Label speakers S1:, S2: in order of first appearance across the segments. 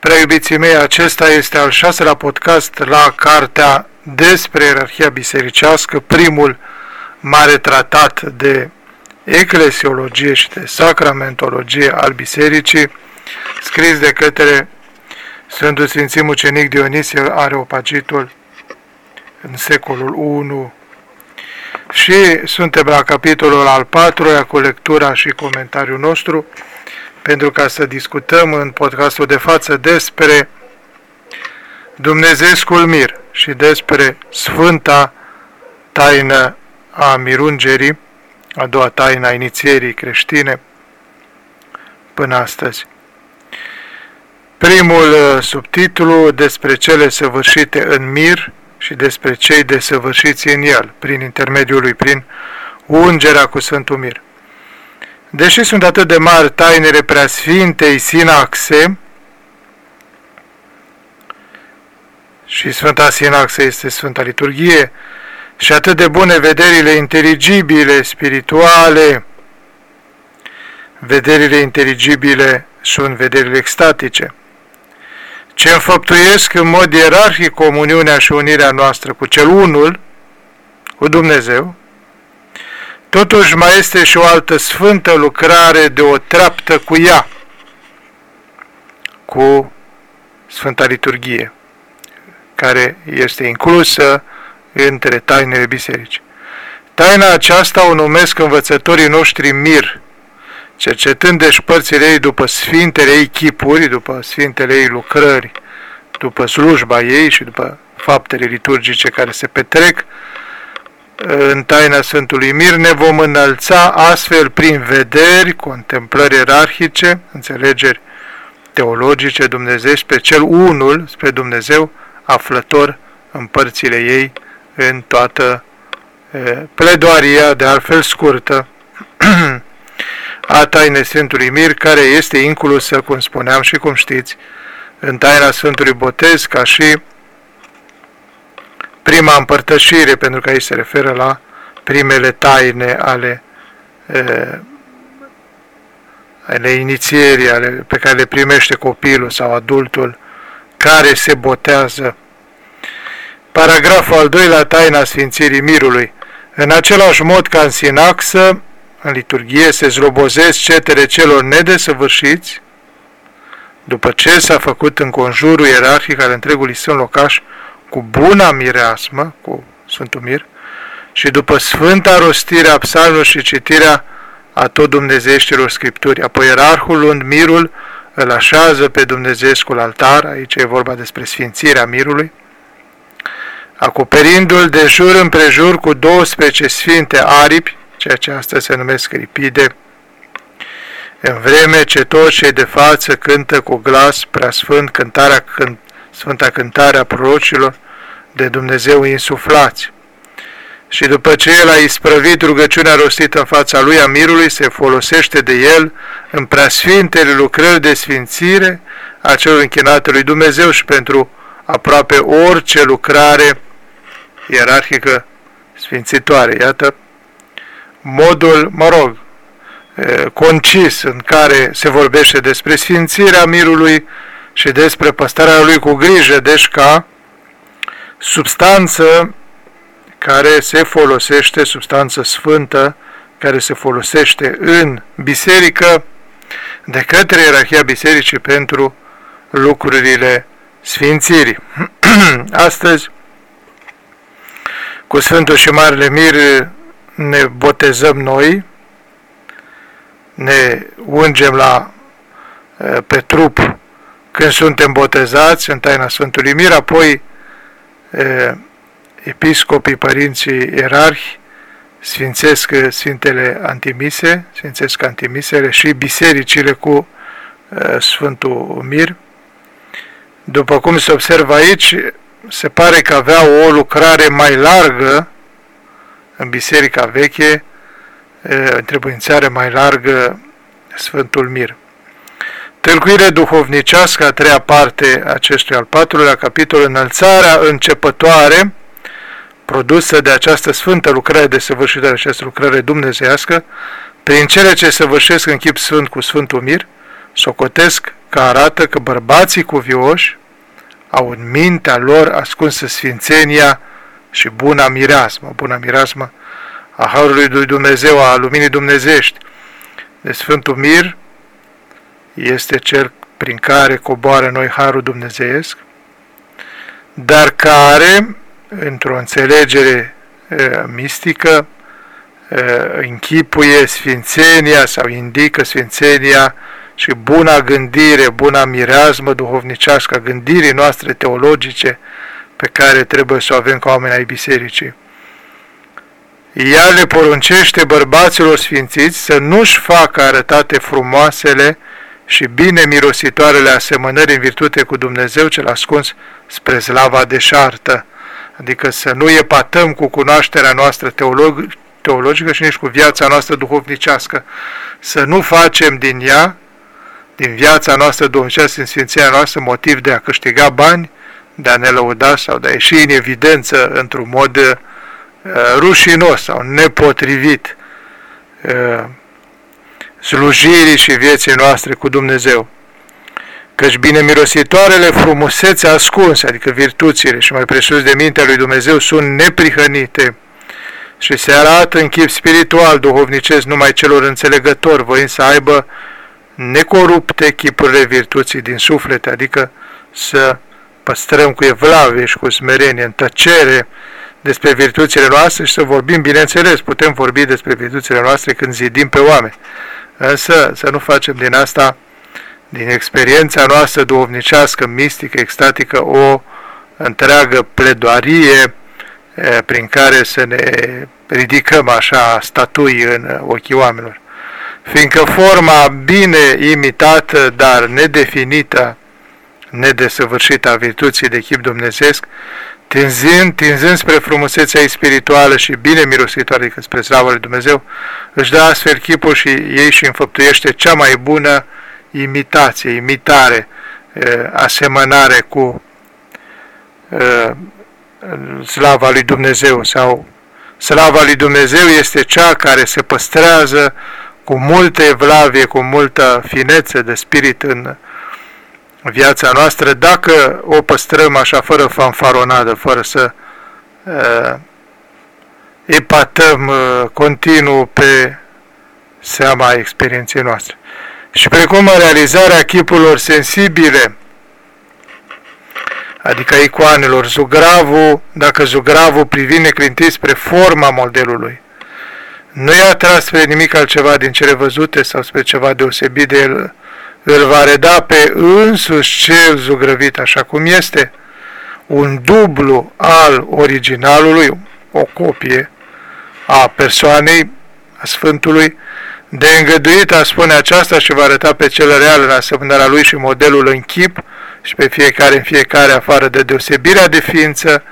S1: Preiubiții mei, acesta este al șaselea podcast la cartea despre ierarhia bisericească, primul mare tratat de eclesiologie și de sacramentologie al bisericii, scris de către Sfântul Sfințim Ucenic Dionisie Areopagitul în secolul I. Și suntem la capitolul al patrulea cu lectura și comentariul nostru pentru ca să discutăm în podcastul de față despre Dumnezeescul Mir și despre Sfânta Taină a Mirungerii, a doua taină a inițierii creștine până astăzi. Primul uh, subtitlu despre cele săvârșite în mir și despre cei desăvârșiți în el, prin intermediul lui, prin ungerea cu Sfântul Mir. Deși sunt atât de mari tainele preasfintei Sinaxe, și Sfânta Sinaxe este Sfânta Liturghie, și atât de bune vederile inteligibile, spirituale, vederile inteligibile sunt vederile extatice, ce înfăptuiesc în mod ierarhic comuniunea și unirea noastră cu cel unul, cu Dumnezeu, totuși mai este și o altă sfântă lucrare de o treaptă cu ea, cu Sfânta Liturghie, care este inclusă între tainele bisericii. Taina aceasta o numesc învățătorii noștri mir, cercetând deci părțile ei după sfintele ei chipuri, după sfintele ei lucrări, după slujba ei și după faptele liturgice care se petrec, în taina Sfântului Mir ne vom înălța astfel prin vederi, contemplări ierarhice, înțelegeri teologice, Dumnezeu, pe cel unul, spre Dumnezeu, aflător în părțile ei, în toată pledoaria, de altfel scurtă, a tainei Sfântului Mir, care este inclusă, cum spuneam și cum știți, în taina Sfântului Botez, ca și prima împărtășire, pentru că aici se referă la primele taine ale, ale inițierii, ale, pe care le primește copilul sau adultul care se botează. Paragraful al doilea, taina Sfințirii Mirului. În același mod ca în sinaxă, în liturghie se zlobozesc cetele celor nedesăvârșiți, după ce s-a făcut în conjurul ierarhic al întregului sfânt locaș cu buna mireasmă, cu Sfântul Mir, și după sfânta rostire a psalmului și citirea a tot dumnezeieștilor Scripturi. Apoi ierarhul luând mirul îl așează pe dumnezeescul altar, aici e vorba despre sfințirea mirului, acoperindu-l de jur împrejur cu 12 sfinte aripi, ceea ce astăzi se numesc ripide, în vreme ce toți cei de față cântă cu glas preasfânt cântarea, cânt, Sfânta Cântare a prorocilor de Dumnezeu insuflați. Și după ce el a isprăvit rugăciunea rostită în fața lui, Amirului se folosește de el în preasfintele lucrări de sfințire a celor închinate lui Dumnezeu și pentru aproape orice lucrare ierarhică sfințitoare. Iată modul, mă rog, concis în care se vorbește despre sfințirea mirului și despre păstrarea lui cu grijă, deci ca substanță care se folosește, substanță sfântă, care se folosește în biserică de către ierarhia bisericii pentru lucrurile sfințirii. Astăzi, cu Sfântul și Marele Mir ne botezăm noi, ne ungem la, pe trup când suntem botezați în taina Sfântului Mir, apoi episcopii, părinții erarhi, sfințesc Sfintele Antimise, sfințesc Antimisele și bisericile cu Sfântul Mir. După cum se observă aici, se pare că avea o lucrare mai largă în biserica veche, întrebuințare mai largă Sfântul Mir. Tâlcuire duhovnicească, a treia parte acestui al patrulea capitol, înălțarea începătoare, produsă de această sfântă lucrare de săvârșită, de această lucrare dumnezească, prin cele ce săvârșesc în chip sfânt cu Sfântul Mir, socotesc că arată că bărbații cuvioși au în mintea lor ascunsă sfințenia și buna mireasmă, buna mireasmă a Harului lui Dumnezeu, a luminii dumnezești. De Sfântul Mir este cel prin care coboară noi Harul Dumnezeiesc, dar care, într-o înțelegere e, mistică, e, închipuie sfințenia sau indică sfințenia și buna gândire, buna mireazmă duhovnicească a gândirii noastre teologice pe care trebuie să o avem ca oameni ai bisericii. Ea le poruncește bărbaților sfințiți să nu-și facă arătate frumoasele și bine mirositoarele asemănări în virtute cu Dumnezeu cel ascuns spre slava deșartă, adică să nu epatăm cu cunoașterea noastră teolog teologică și nici cu viața noastră duhovnicească, să nu facem din ea, din viața noastră duhovnicească, din sfințenia noastră, motiv de a câștiga bani, de a ne lăuda sau de a ieși în evidență într-un mod uh, rușinos sau nepotrivit. Uh, slujirii și vieții noastre cu Dumnezeu. Căci bine mirositoarele frumusețe ascunse, adică virtuțile și mai presus de mintea lui Dumnezeu, sunt neprihănite și se arată în chip spiritual, duhovnicesc, numai celor înțelegători, voind să aibă necorupte chipurile virtuții din suflete, adică să păstrăm cu evlavie și cu smerenie, în tăcere, despre virtuțile noastre și să vorbim, bineînțeles, putem vorbi despre virtuțile noastre când zidim pe oameni. Însă să nu facem din asta, din experiența noastră duhovnicească, mistică, extatică, o întreagă pledoarie prin care să ne ridicăm așa statui în ochii oamenilor. Fiindcă forma bine imitată, dar nedefinită, nedesăvârșită a virtuții de chip dumnezeesc, tinzând, tinzând spre frumusețea ei spirituală și bine mirositoare, adică spre slavă lui Dumnezeu, își dă astfel chipul și ei și înfăptuiește cea mai bună imitație, imitare, asemănare cu slava lui Dumnezeu sau slava lui Dumnezeu este cea care se păstrează cu multă evlavie, cu multă finețe de spirit în viața noastră, dacă o păstrăm așa fără fanfaronadă, fără să uh, epatăm uh, continuu pe seama experienței noastre. Și precum realizarea chipurilor sensibile, adică icoanelor, zugravul, dacă zugravul privind neclintit spre forma modelului, nu i-a tras spre nimic altceva din cele văzute sau spre ceva deosebit de el, îl va reda pe însuși cel zugrăvit așa cum este, un dublu al originalului, o copie a persoanei, a Sfântului, de îngăduit a spune aceasta și va arăta pe cel real în asemănarea lui și modelul în chip și pe fiecare în fiecare afară de deosebirea de ființă,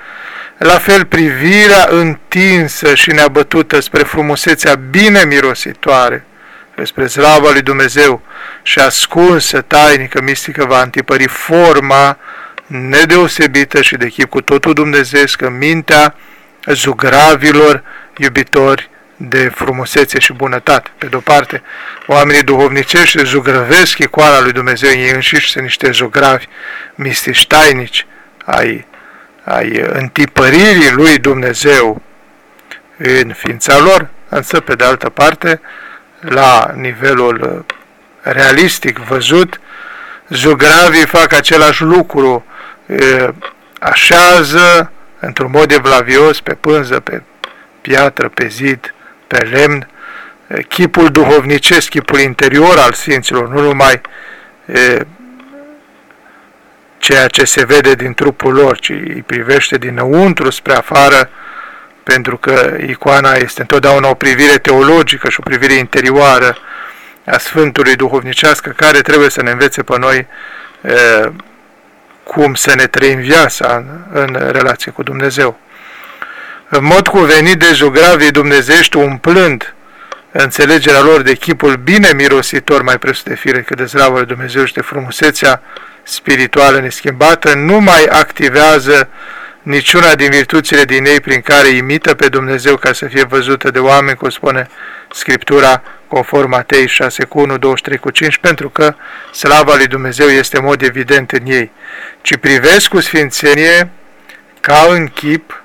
S1: la fel privirea întinsă și neabătută spre frumusețea bine mirositoare, spre slava lui Dumnezeu și ascunsă, tainică, mistică, va antipări forma nedeosebită și de chip cu totul dumnezeesc în mintea zugravilor iubitori de frumusețe și bunătate. Pe de-o parte, oamenii duhovnicești zugrăvesc icoana lui Dumnezeu, ei înșiși sunt niște zugravi mistici tainici ai, ai întipăririi lui Dumnezeu în ființa lor, însă, pe de altă parte, la nivelul realistic văzut, zugravii fac același lucru, așează într-un mod evlavios pe pânză, pe piatră, pe zid, pe lemn, chipul duhovnicesc, chipul interior al Sfinților, nu numai e, ceea ce se vede din trupul lor, ci îi privește dinăuntru spre afară, pentru că icoana este întotdeauna o privire teologică și o privire interioară a Sfântului Duhovnicească, care trebuie să ne învețe pe noi e, cum să ne trăim viața în, în relație cu Dumnezeu. În mod cuvenit de jugravii dumnezești umplând înțelegerea lor de chipul bine mirositor mai presus de fire că de slavă lui Dumnezeu și de frumusețea spirituală neschimbată, nu mai activează niciuna din virtuțile din ei prin care imită pe Dumnezeu ca să fie văzută de oameni, cum spune Scriptura, conform Matei 6 cu 1, 23 cu 5, pentru că slava lui Dumnezeu este în mod evident în ei, ci privesc cu sfințenie ca în chip,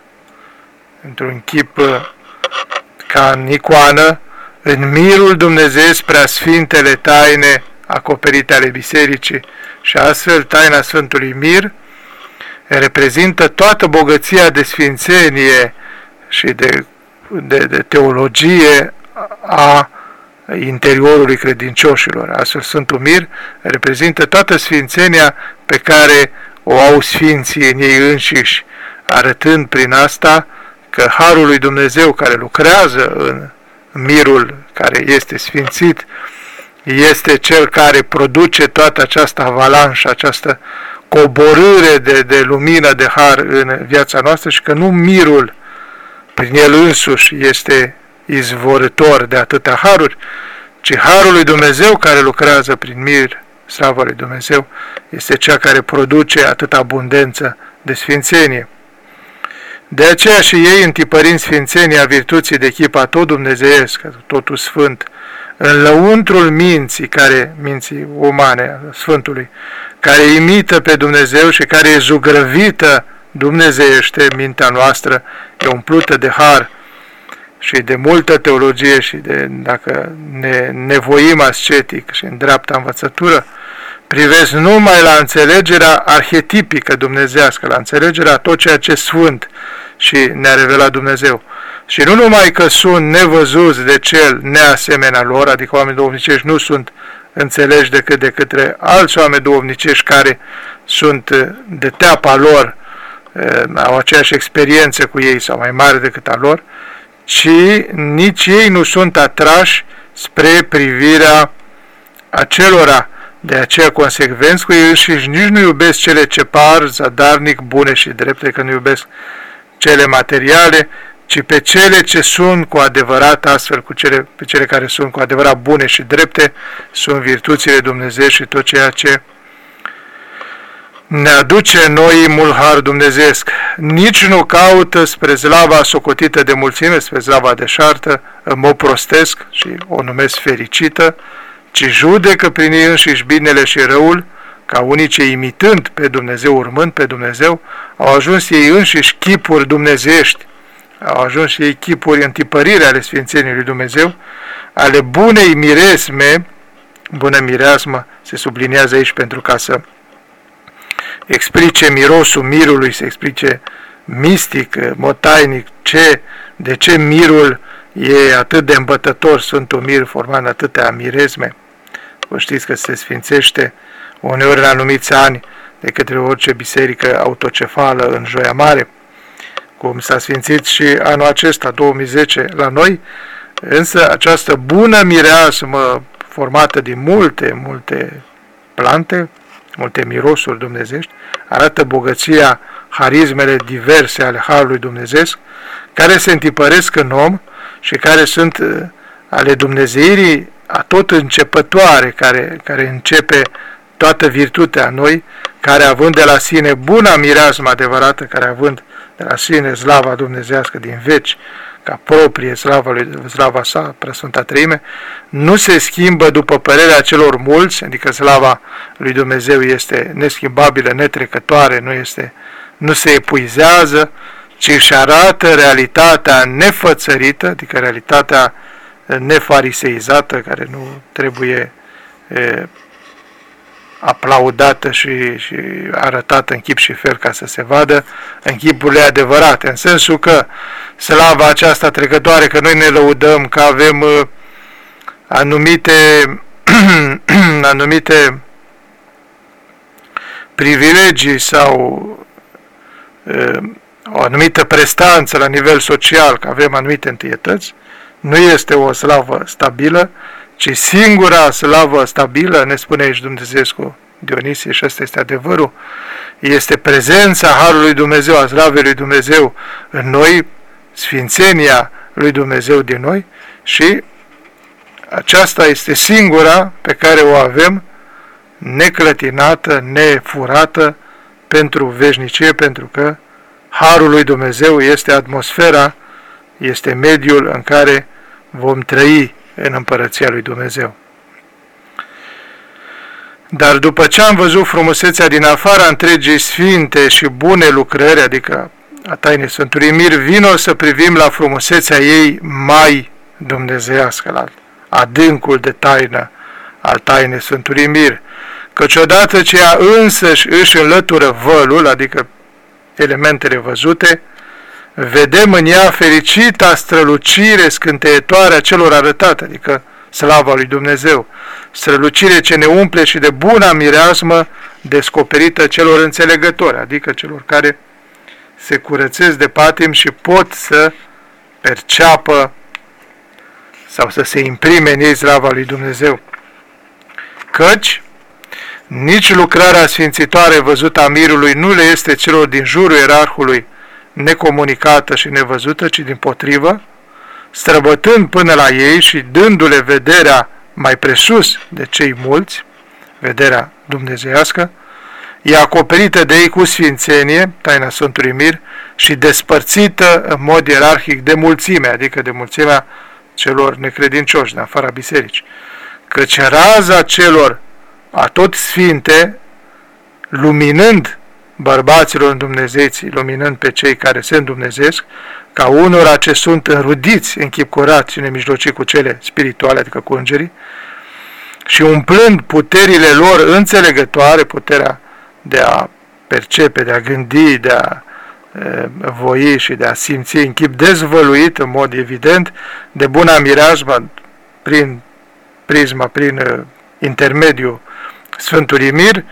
S1: într-un chip uh, ca în icoană, în mirul Dumnezeu prea sfintele taine acoperite ale bisericii și astfel taina Sfântului Mir reprezintă toată bogăția de sfințenie și de, de, de teologie a interiorului credincioșilor. Astfel, Sfântul Mir reprezintă toată sfințenia pe care o au sfinții în ei înșiși, arătând prin asta că Harul lui Dumnezeu care lucrează în mirul care este sfințit, este cel care produce toată această avalanșă, această coborâre de, de lumină, de har în viața noastră și că nu mirul prin el însuși este izvorător de atâtea haruri, ci harul lui Dumnezeu care lucrează prin mir, slavă lui Dumnezeu, este cea care produce atâta abundență de sfințenie. De aceea și ei, întipărind sfințenia virtuții de chip a tot dumnezeiesc, totul sfânt, în lăuntrul minții, care, minții umane, Sfântului, care imită pe Dumnezeu și care e zugrăvită dumnezeiește mintea noastră, e umplută de har și de multă teologie și de, dacă ne nevoim ascetic și în dreapta învățătură, privesc numai la înțelegerea arhetipică dumnezească, la înțelegerea tot ceea ce sfânt și ne-a revelat Dumnezeu. Și nu numai că sunt nevăzuți de cel neasemenea lor, adică oameni duhovnicești nu sunt înțelegi decât de către alți oameni duhovnicești care sunt de teapa lor, eh, au aceeași experiență cu ei sau mai mare decât a lor, ci nici ei nu sunt atrași spre privirea acelora. De aceea consecvenți cu ei și nici nu iubesc cele ce par zadarnic, bune și drepte, că nu iubesc cele materiale, ci pe cele ce sunt cu adevărat astfel, cu cele, pe cele care sunt cu adevărat bune și drepte, sunt virtuțile Dumnezeu și tot ceea ce ne aduce noi mulhar dumnezeesc. Nici nu caută spre zlava socotită de mulțime, spre zlava deșartă, mă prostesc și o numesc fericită, ci judecă prin ei înșiși binele și răul, ca unii ce imitând pe Dumnezeu, urmând pe Dumnezeu, au ajuns ei înșiși chipuri dumnezeiești, au ajuns și ei chipuri întipărire ale Sfințeniei lui Dumnezeu, ale bunei miresme, bună mireasmă, se subliniază aici pentru ca să explice mirosul mirului, să explice mistic, motainic, ce, de ce mirul e atât de îmbătător, Sfântul Mir, formând atâtea miresme. Vă știți că se sfințește uneori în anumiți ani de către orice biserică autocefală în Joia Mare, cum s-a sfințit și anul acesta, 2010, la noi, însă această bună mireasmă formată din multe, multe plante, multe mirosuri dumnezești, arată bogăția, harismele diverse ale Harului Dumnezeu, care se întipăresc în om și care sunt uh, ale Dumnezeirii a tot începătoare, care, care începe toată virtutea noi, care având de la sine buna mireasmă adevărată, care având de la sine slava dumnezească din veci, ca proprie slava, lui, slava sa, preasfânta treime, nu se schimbă după părerea celor mulți, adică slava lui Dumnezeu este neschimbabilă, netrecătoare, nu, este, nu se epuizează, ci își arată realitatea nefățărită, adică realitatea nefariseizată, care nu trebuie e, aplaudată și, și arătată în chip și fel ca să se vadă în chipurile adevărate, în sensul că slava aceasta trecătoare, că noi ne lăudăm că avem uh, anumite, anumite privilegii sau uh, o anumită prestanță la nivel social, că avem anumite întâietăți, nu este o slavă stabilă, ci singura slavă stabilă, ne spune aici Dumnezeescu Dionisie și ăsta este adevărul, este prezența Harului Dumnezeu, a slavei lui Dumnezeu în noi, sfințenia lui Dumnezeu din noi și aceasta este singura pe care o avem neclătinată, nefurată pentru veșnicie, pentru că Harul lui Dumnezeu este atmosfera, este mediul în care vom trăi în împărăția lui Dumnezeu. Dar după ce am văzut frumusețea din afara întregii sfinte și bune lucrări, adică a tainei Sfântului Mir, vino să privim la frumusețea ei mai dumnezeiască, la adâncul de taină al tainei Sfântului Mir, căci odată ce ea însăși își înlătură vălul, adică elementele văzute, vedem în ea fericita strălucire scânteitoare a celor arătate, adică slava lui Dumnezeu, strălucire ce ne umple și de buna mireasmă descoperită celor înțelegători, adică celor care se curățesc de patim și pot să perceapă sau să se imprime în ei slava lui Dumnezeu. Căci nici lucrarea sfințitoare văzută a mirului nu le este celor din jurul ierarhului necomunicată și nevăzută, ci din potrivă, străbătând până la ei și dându-le vederea mai presus de cei mulți, vederea dumnezeiască, e acoperită de ei cu sfințenie, taina Sfântului Mir, și despărțită în mod ierarhic de mulțime, adică de mulțimea celor necredincioși din afara bisericii. Căci raza celor atot sfinte, luminând bărbaților în Dumnezeiții, luminând pe cei care se îndumnezesc, ca unora ce sunt înrudiți în chip curat și nemijlocit cu cele spirituale, adică cu îngerii, și umplând puterile lor înțelegătoare, puterea de a percepe, de a gândi, de a e, voi și de a simți în chip dezvăluit, în mod evident, de buna mireajmă, prin prisma, prin uh, intermediul Sfântului Mir,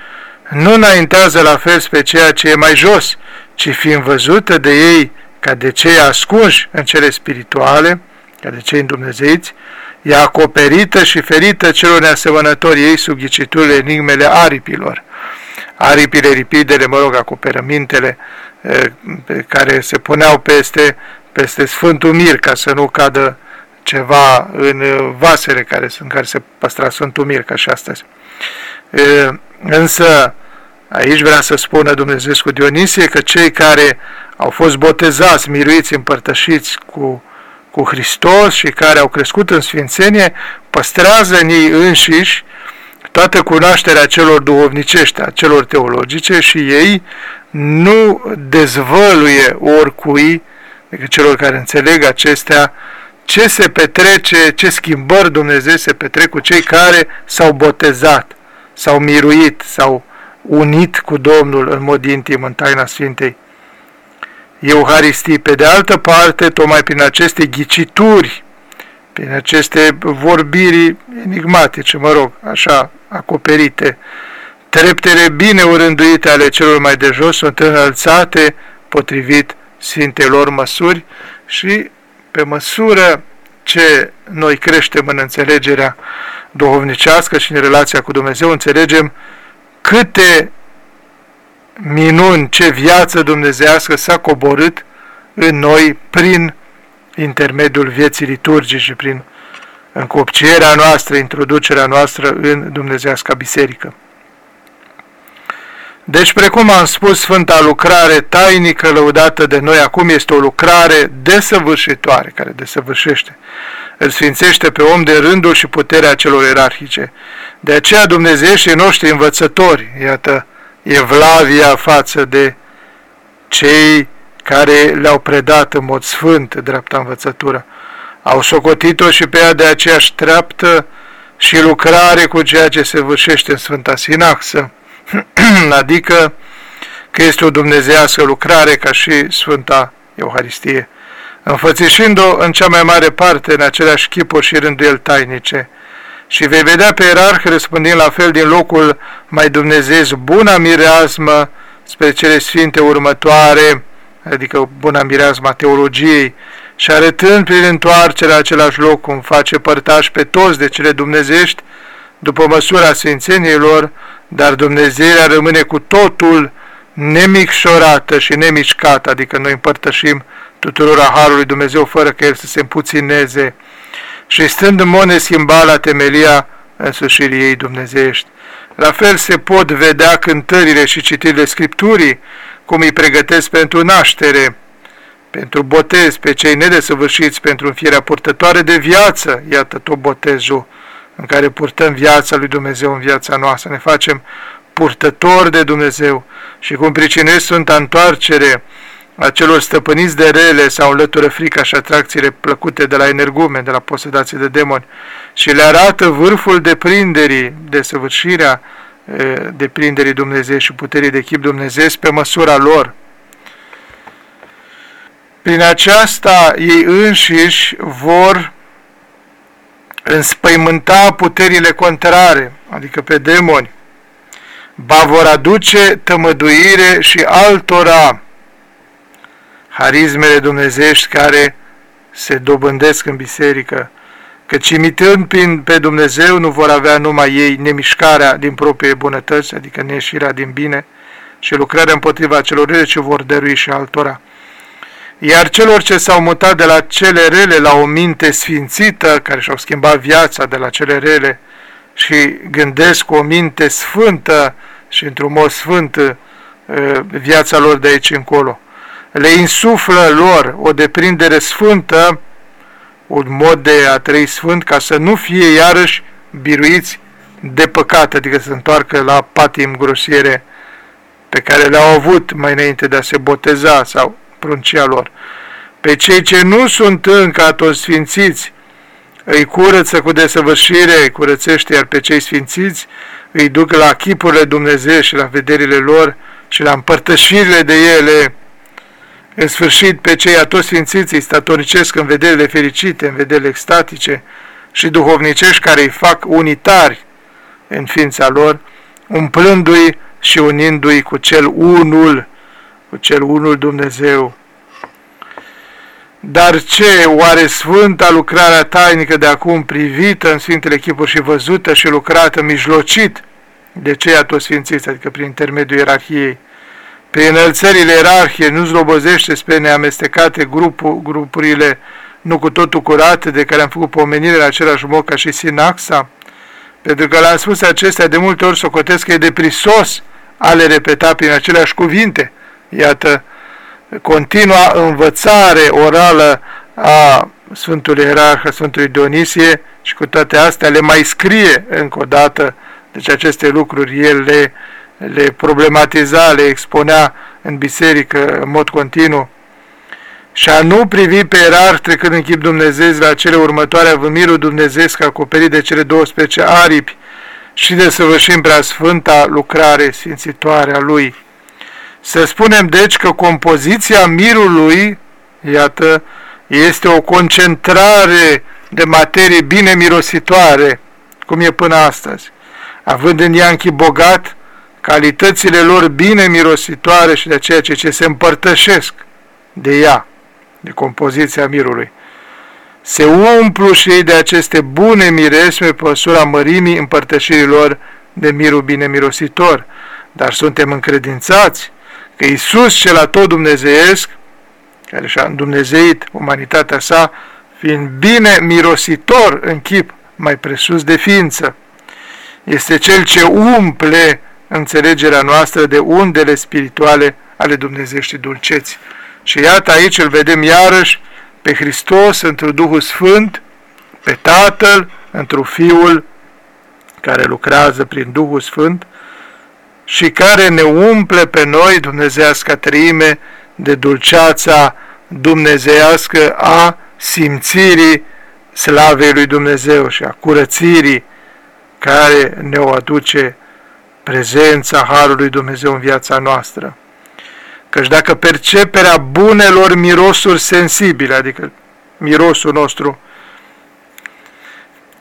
S1: nu înaintează la fel spre ceea ce e mai jos, ci fiind văzută de ei ca de cei ascunși în cele spirituale, ca de cei îndumnezeiți, e acoperită și ferită celor neasemănători ei sub ghiciturile enigmele aripilor. Aripile, ripidele, mă rog, acoperămintele pe care se puneau peste, peste Sfântul Mir ca să nu cadă ceva în vasele care, în care se păstra Sfântul Mir, ca și astăzi. Însă, aici vrea să spună Dumnezeu cu Dionisie că cei care au fost botezați, miruiți, împărtășiți cu, cu Hristos și care au crescut în Sfințenie, păstrează în ei înșiși toată cunoașterea celor duhovnicești, a celor teologice și ei nu dezvăluie oricui, decât celor care înțeleg acestea, ce se petrece, ce schimbări Dumnezeu se petrec cu cei care s-au botezat, s-au miruit, s-au unit cu Domnul în mod intim în taina Sfintei Euharistii. Pe de altă parte, tocmai prin aceste ghicituri, prin aceste vorbiri enigmatice, mă rog, așa acoperite, treptele bine urânduite ale celor mai de jos sunt înălțate potrivit Sfintelor măsuri și pe măsură ce noi creștem în înțelegerea duhovnicească și în relația cu Dumnezeu, înțelegem câte minuni, ce viață dumnezească s-a coborât în noi prin intermediul vieții liturgice și prin încopcierea noastră, introducerea noastră în Dumnezeasca Biserică. Deci, precum am spus, Sfânta lucrare tainică lăudată de noi acum este o lucrare desăvârșitoare, care desăvârșește. Îl sfințește pe om de rândul și puterea celor ierarhice. De aceea dumnezeieștii noștri învățători, iată, evlavia față de cei care le-au predat în mod sfânt dreapta învățătură. Au socotit-o și pe ea de aceeași treaptă și lucrare cu ceea ce se vârșește în Sfânta Sinaxă, adică că este o dumnezească lucrare ca și Sfânta Euharistie, înfățișind-o în cea mai mare parte în aceleași chipuri și rânduieli tainice, și vei vedea pe ierarh răspândind la fel din locul mai dumnezeesc buna mireasmă spre cele sfinte următoare, adică buna mireasma teologiei, și arătând prin întoarcerea același loc cum face părtaș pe toți de cele dumnezești, după măsura sfințeniilor, dar Dumnezeirea rămâne cu totul nemicșorată și nemișcată, adică noi împărtășim tuturor a Harului Dumnezeu fără că El să se împuțineze, și stând în mod neschimbat la temelia însușirii ei dumnezeiești. La fel se pot vedea cântările și citirile Scripturii, cum îi pregătesc pentru naștere, pentru botez pe cei nedesăvârșiți, pentru înfierea purtătoare de viață, iată tot botezul în care purtăm viața lui Dumnezeu în viața noastră, ne facem purtători de Dumnezeu și cum pricinesc sunt întoarcere a celor stăpâniți de rele sau înlătură frica și atracțiile plăcute de la energume, de la posedații de demoni și le arată vârful deprinderii, desăvârșirea deprinderii Dumnezeu și puterii de chip Dumnezeu pe măsura lor. Prin aceasta ei înșiși vor înspăimânta puterile contrare, adică pe demoni, ba vor aduce tămăduire și altora harismele dumnezești care se dobândesc în biserică, căci imitând pe Dumnezeu nu vor avea numai ei nemișcarea din proprie bunătăți, adică neieșirea din bine, și lucrarea împotriva celor rele ce vor dărui și altora. Iar celor ce s-au mutat de la cele rele la o minte sfințită, care și-au schimbat viața de la cele rele și gândesc cu o minte sfântă și într-un mod sfânt uh, viața lor de aici încolo, le insuflă lor o deprindere sfântă, un mod de a trăi sfânt, ca să nu fie iarăși biruiți de păcat, adică să se întoarcă la patim grosiere pe care le-au avut mai înainte de a se boteza sau pruncia lor. Pe cei ce nu sunt încă atunci sfințiți, îi curăță cu desăvârșire, îi curățește, iar pe cei sfințiți îi duc la chipurile Dumnezeu și la vederile lor și la împărtășirile de ele, în sfârșit, pe cei atos sfințiți îi statoricesc în vederile fericite, în vederile extatice și duhovnicești care îi fac unitari în ființa lor, umplându-i și unindu-i cu cel unul, cu cel unul Dumnezeu. Dar ce, oare sfânta lucrarea tainică de acum privită în Sfintele Chipuri și văzută și lucrată mijlocit de cei atosfințiți, adică prin intermediul ierarhiei, pe înălțările ierarhie nu zlobozește spre neamestecate grupul, grupurile nu cu totul curate de care am făcut pomenire la același mod ca și Sinaxa? Pentru că l-am spus acestea de multe ori socotesc că e deprisos a le repeta prin aceleași cuvinte. Iată, continua învățare orală a Sfântului Ierarh, a Sfântului Dionisie și cu toate astea le mai scrie încă o dată, deci aceste lucruri el le le problematiza, le expunea în biserică în mod continuu, și a nu privi pe erar trecând în chip Dumnezeu la cele următoare avâmirul Dumnezeesc acoperit de cele 12 aripi și de săvârșim prea sfânta lucrare sfințitoare a Lui. Să spunem deci că compoziția mirului, iată, este o concentrare de materie bine mirositoare, cum e până astăzi, având în ea închip bogat, calitățile lor bine mirositoare și de ceea ce, ce se împărtășesc de ea, de compoziția mirului. Se umplu și ei de aceste bune miresme pe măsura mărimii împărtășirilor de mirul bine mirositor, dar suntem încredințați că Iisus cel tot dumnezeiesc, care și-a îndumnezeit umanitatea sa, fiind bine mirositor în chip mai presus de ființă, este cel ce umple înțelegerea noastră de undele spirituale ale Dumnezeieștii dulceți. Și iată aici îl vedem iarăși pe Hristos într Duhul Sfânt, pe Tatăl într Fiul care lucrează prin Duhul Sfânt și care ne umple pe noi, dumnezească trăime, de dulceața dumnezeiască a simțirii slavei lui Dumnezeu și a curățirii care ne o aduce prezența Harului Dumnezeu în viața noastră. Căci dacă perceperea bunelor mirosuri sensibile, adică mirosul nostru,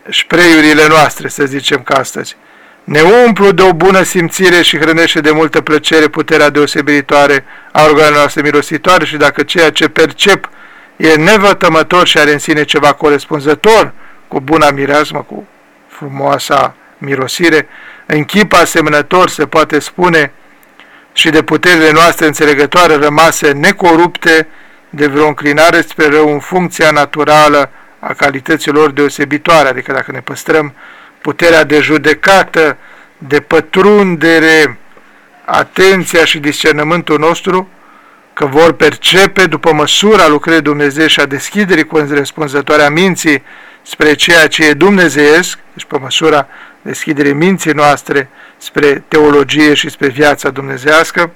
S1: spreiurile noastre, să zicem ca astăzi, ne umplu de o bună simțire și hrănește de multă plăcere puterea deosebitoare a organelor noastre mirositoare și dacă ceea ce percep e nevătămător și are în sine ceva corespunzător cu buna mireasmă, cu frumoasa mirosire, în chip asemănător se poate spune și de puterile noastre înțelegătoare rămase necorupte de vreo înclinare spre rău în funcția naturală a calităților deosebitoare, adică dacă ne păstrăm puterea de judecată, de pătrundere, atenția și discernământul nostru, că vor percepe după măsura lucrării Dumnezeu și a deschiderii corespunzătoare a minții spre ceea ce e dumnezeiesc, deci pe măsura deschiderii minții noastre spre teologie și spre viața dumnezească,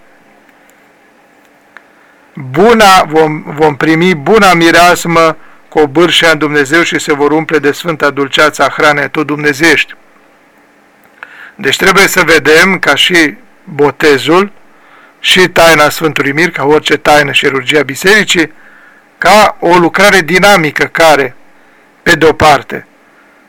S1: buna, vom, vom primi buna mireasmă bârșă în Dumnezeu și se vor umple de sfânta dulceață a hranei tot dumnezești. Deci trebuie să vedem ca și botezul și taina Sfântului Mir, ca orice taină și rugia bisericii, ca o lucrare dinamică care, pe de o parte,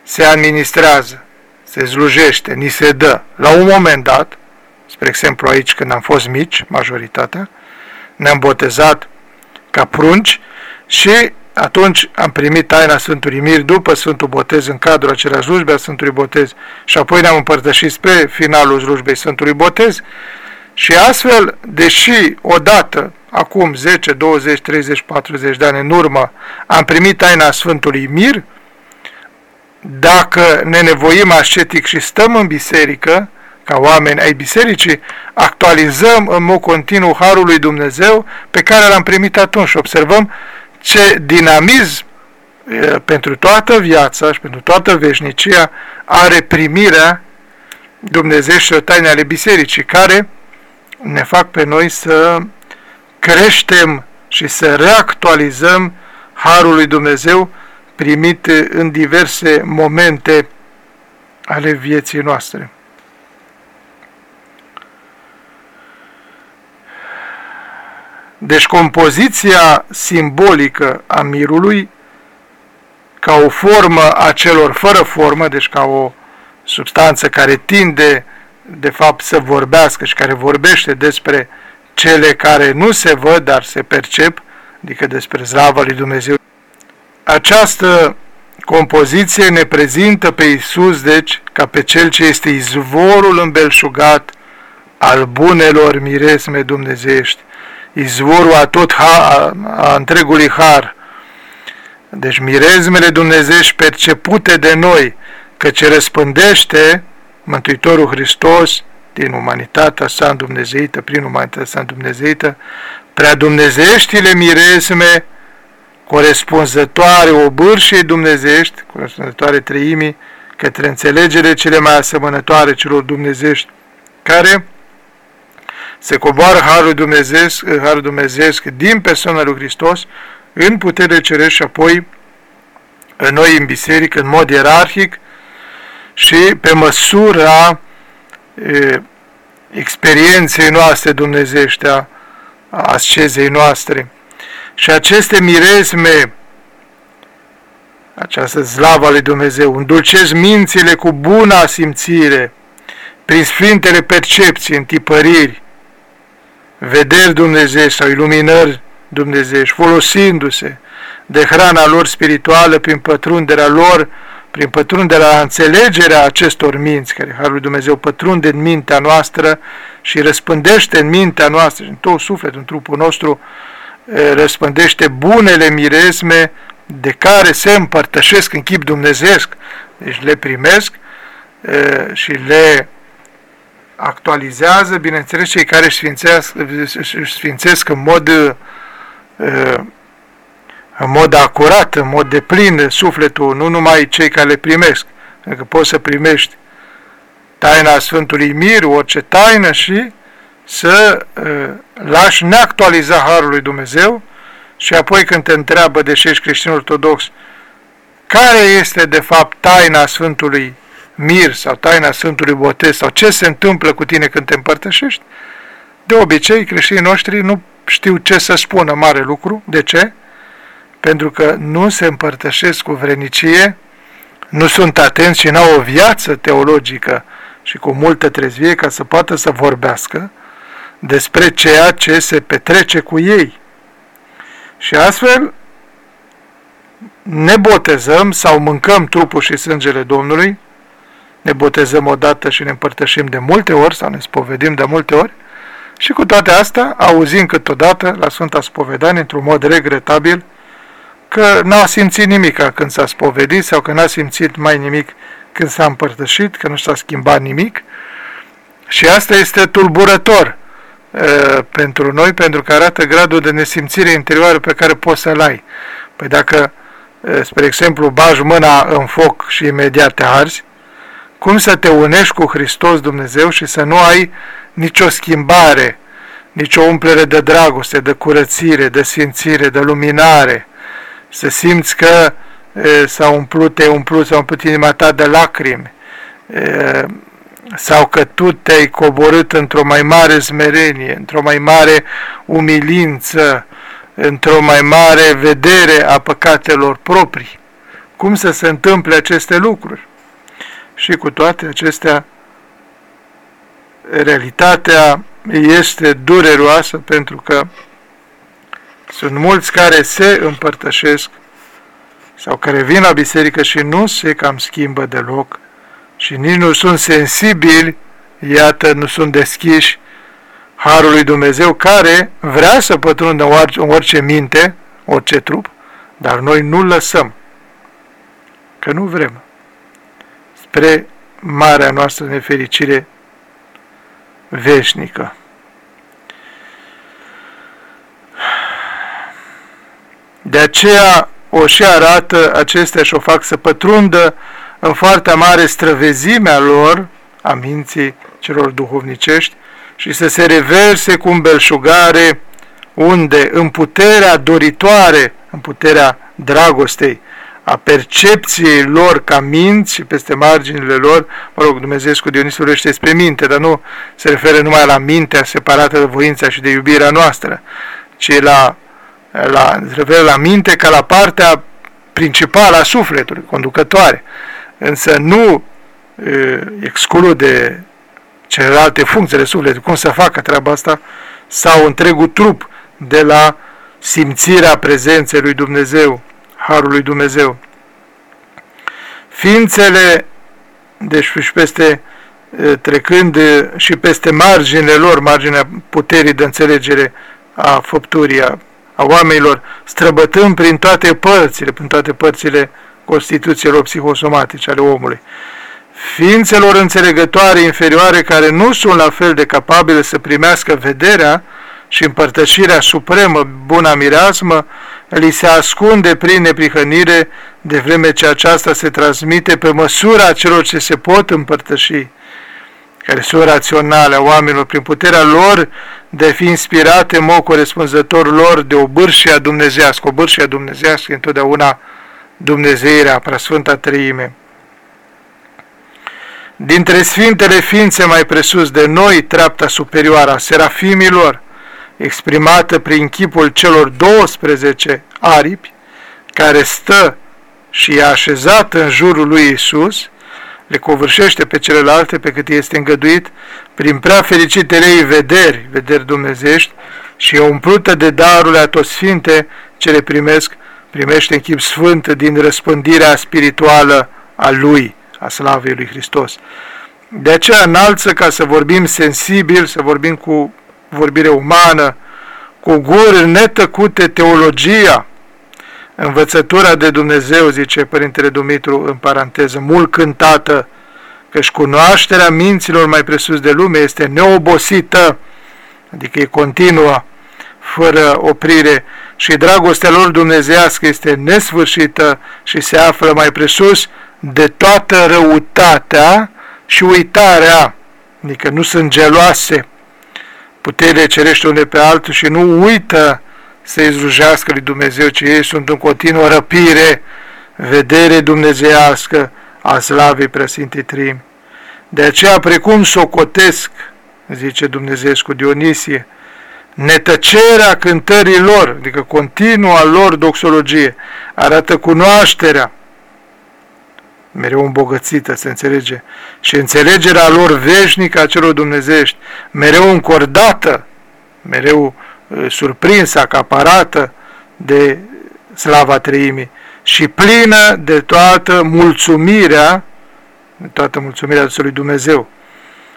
S1: se administrează, se slujește, ni se dă la un moment dat, spre exemplu aici când am fost mici, majoritatea, ne-am botezat ca prunci și atunci am primit taina Sfântului Mir după Sfântul Botez în cadrul acelea slujbe a Sfântului Botez. Și apoi ne-am împărtășit spre finalul slujbei Sfântului Botez. Și astfel, deși odată, acum 10, 20, 30, 40 de ani în urmă, am primit taina Sfântului Mir, dacă ne nevoim ascetic și stăm în biserică, ca oameni ai bisericii, actualizăm în mod continuu Harul lui Dumnezeu pe care l-am primit atunci. Și observăm ce dinamism pentru toată viața și pentru toată veșnicia are primirea Dumnezeu și taine ale bisericii, care ne fac pe noi să creștem și să reactualizăm Harul lui Dumnezeu primit în diverse momente ale vieții noastre. Deci compoziția simbolică a mirului ca o formă a celor fără formă, deci ca o substanță care tinde de fapt să vorbească și care vorbește despre cele care nu se văd, dar se percep, adică despre slava lui Dumnezeu. Această compoziție ne prezintă pe Isus, deci, ca pe Cel ce este izvorul îmbelșugat al bunelor miresme dumnezeiești, izvorul a tot ha, a, a întregului har. Deci mirezmele dumnezeiești percepute de noi, că ce răspândește Mântuitorul Hristos din umanitatea sa îndumnezeită, prin umanitatea sa îndumnezeită, prea dumnezeieștile mirezme corespunzătoare obârșei dumnezești, corespunzătoare treimii, către înțelegere cele mai asemănătoare celor dumnezești, care se coboară Harul Dumnezeesc, Harul Dumnezeesc din persoana lui Hristos în putere cerești și apoi în noi în biserică, în mod ierarhic și pe măsura e, experienței noastre dumnezește, a ascezei noastre. Și aceste mirezme, această slava lui Dumnezeu, îndulcesc mințile cu bună simțire, prin sfintele percepții, întipăriri, vederi Dumnezeu sau iluminări Dumnezeu, folosindu-se de hrana lor spirituală prin pătrunderea lor, prin pătrunderea înțelegerea acestor minți, care Harul Dumnezeu pătrunde în mintea noastră și răspândește în mintea noastră, în tot sufletul, în trupul nostru, răspândește bunele miresme de care se împărtășesc în chip dumnezeesc, deci le primesc și le actualizează, bineînțeles, cei care își sfințesc, își sfințesc în mod în mod acurat, în mod de plin sufletul, nu numai cei care le primesc, pentru că poți să primești taina Sfântului Mir, orice taină și să uh, lași neactualiza Harul lui Dumnezeu. Și apoi când te întreabă, deși ești creștin ortodox, care este de fapt taina Sfântului Mir sau taina Sfântului Botez sau ce se întâmplă cu tine când te împărtășești, de obicei creștinii noștri nu știu ce să spună mare lucru. De ce? Pentru că nu se împărtășesc cu vrenicie, nu sunt atenți și n-au o viață teologică și cu multă trezvie ca să poată să vorbească despre ceea ce se petrece cu ei. Și astfel ne botezăm sau mâncăm trupul și sângele Domnului, ne botezăm odată și ne împărtășim de multe ori sau ne spovedim de multe ori și cu toate astea auzim câteodată la Sfânta Spovedanie într-un mod regretabil că n-a simțit nimic când s-a spovedit sau că n-a simțit mai nimic când s-a împărtășit, că nu s-a schimbat nimic și asta este tulburător uh, pentru noi, pentru că arată gradul de nesimțire interioară pe care poți să-l ai. Păi dacă, uh, spre exemplu, bagi mâna în foc și imediat te arzi, cum să te unești cu Hristos Dumnezeu și să nu ai nicio schimbare, nicio umplere de dragoste, de curățire, de sfințire, de luminare, să simți că s-a umplut, te umplut, s-a umplut inima ta de lacrimi, e, sau că tu te-ai coborât într-o mai mare smerenie, într-o mai mare umilință, într-o mai mare vedere a păcatelor proprii. Cum să se întâmple aceste lucruri? Și cu toate acestea, realitatea este dureroasă pentru că sunt mulți care se împărtășesc sau care vin la biserică și nu se cam schimbă deloc și nici nu sunt sensibili, iată, nu sunt deschiși Harul lui Dumnezeu care vrea să pătrundă în orice, în orice minte, orice trup, dar noi nu lăsăm, că nu vrem, spre marea noastră nefericire veșnică. De aceea o și arată acestea și o fac să pătrundă în foarte mare străvezimea lor, a minții celor duhovnicești, și să se reverse cu belșugare unde în puterea doritoare, în puterea dragostei, a percepției lor ca minți și peste marginile lor, mă rog, Dumnezeu cu Dionisul vorbește despre minte, dar nu se referă numai la mintea separată de voința și de iubirea noastră, ci la, la, se referă la minte ca la partea principală a sufletului, conducătoare, însă nu e, exclude celelalte funcții ale sufletului, cum să facă treaba asta, sau întregul trup de la simțirea prezenței lui Dumnezeu, Harul lui Dumnezeu. Ființele, deci și peste, trecând și peste marginile lor, marginea puterii de înțelegere a făpturii, a, a oamenilor, străbătând prin toate părțile, prin toate părțile constituțiilor psihosomatice ale omului. Ființelor înțelegătoare inferioare care nu sunt la fel de capabile să primească vederea și împărtășirea supremă, buna mireasmă, li se ascunde prin neprihănire, de vreme ce aceasta se transmite pe măsura celor ce se pot împărtăși, care sunt raționale a oamenilor, prin puterea lor de a fi inspirate în mod corespunzător lor de o bârșie dumnezească. O bârșie dumnezească întotdeauna Dumnezeirea, Preasfânta Treime. Dintre sfintele ființe mai presus de noi, treapta superioară a serafimilor, exprimată prin chipul celor 12 aripi, care stă și e așezat în jurul lui Isus, le covârșește pe celelalte pe cât este îngăduit, prin prea fericitele ei vederi, vederi dumnezești, și e umplută de darurile atosfinte ce le primesc, primește în chip sfânt din răspândirea spirituală a Lui, a slavei Lui Hristos. De aceea înalță ca să vorbim sensibil, să vorbim cu vorbire umană, cu guri netăcute teologia, învățătura de Dumnezeu, zice Părintele Dumitru în paranteză, mult cântată, căci cunoașterea minților mai presus de lume este neobosită, adică e continuă, fără oprire, și dragostea lor dumnezească este nesfârșită și se află mai presus de toată răutatea și uitarea, adică nu sunt geloase, puterile cerește unde pe altul și nu uită să-i slujească lui Dumnezeu, ci ei sunt în continuă răpire, vedere dumnezeiască a slavei preasfintei Trim. De aceea, precum socotesc, zice Dumnezeescu Dionisie, netăcerea cântării lor, adică continua lor doxologie, arată cunoașterea, mereu îmbogățită, se înțelege, și înțelegerea lor veșnică a celor dumnezești, mereu încordată, mereu uh, surprinsă, acaparată de slava treimii și plină de toată mulțumirea, de toată mulțumirea lui Dumnezeu.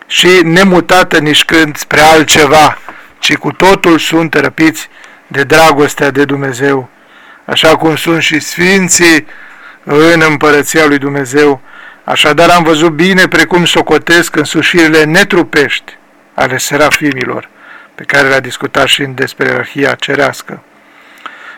S1: Și nemutată nici când spre altceva, ci cu totul sunt răpiți de dragostea de Dumnezeu, așa cum sunt și sfinții în împărăția lui Dumnezeu. Așadar am văzut bine precum socotesc în sușirile netrupești ale serafimilor, pe care le-a discutat și în despre ierarhia cerească.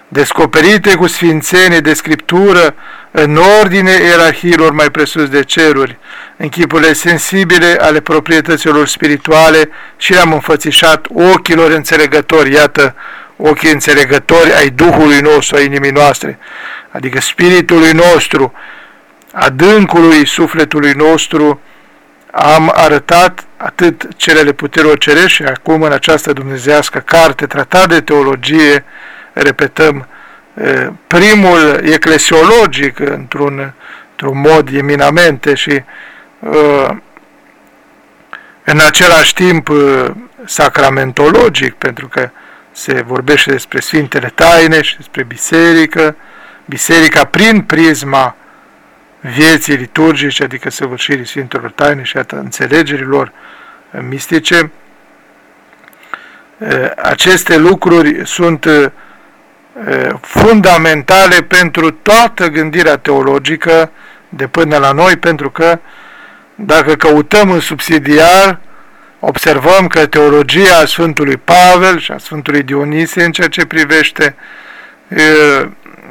S1: Descoperite cu sfințenie de scriptură în ordine ierarhiilor mai presus de ceruri, în chipurile sensibile ale proprietăților spirituale și le-am înfățișat ochilor înțelegători, iată, ochii înțelegători ai Duhului nostru, ai inimii noastre, adică spiritului nostru, adâncului sufletului nostru, am arătat atât celele puterilor cerești și acum în această dumnezească carte, tratat de teologie, repetăm, primul eclesiologic într-un într mod eminamente și în același timp sacramentologic, pentru că se vorbește despre Sfintele Taine și despre Biserică, Biserica prin prisma vieții liturgice, adică săvârșirii Sfintelor Taine și atât înțelegerilor mistice, aceste lucruri sunt fundamentale pentru toată gândirea teologică de până la noi, pentru că dacă căutăm în subsidiar, observăm că teologia Sfântului Pavel și a Sfântului Dionisie în ceea ce privește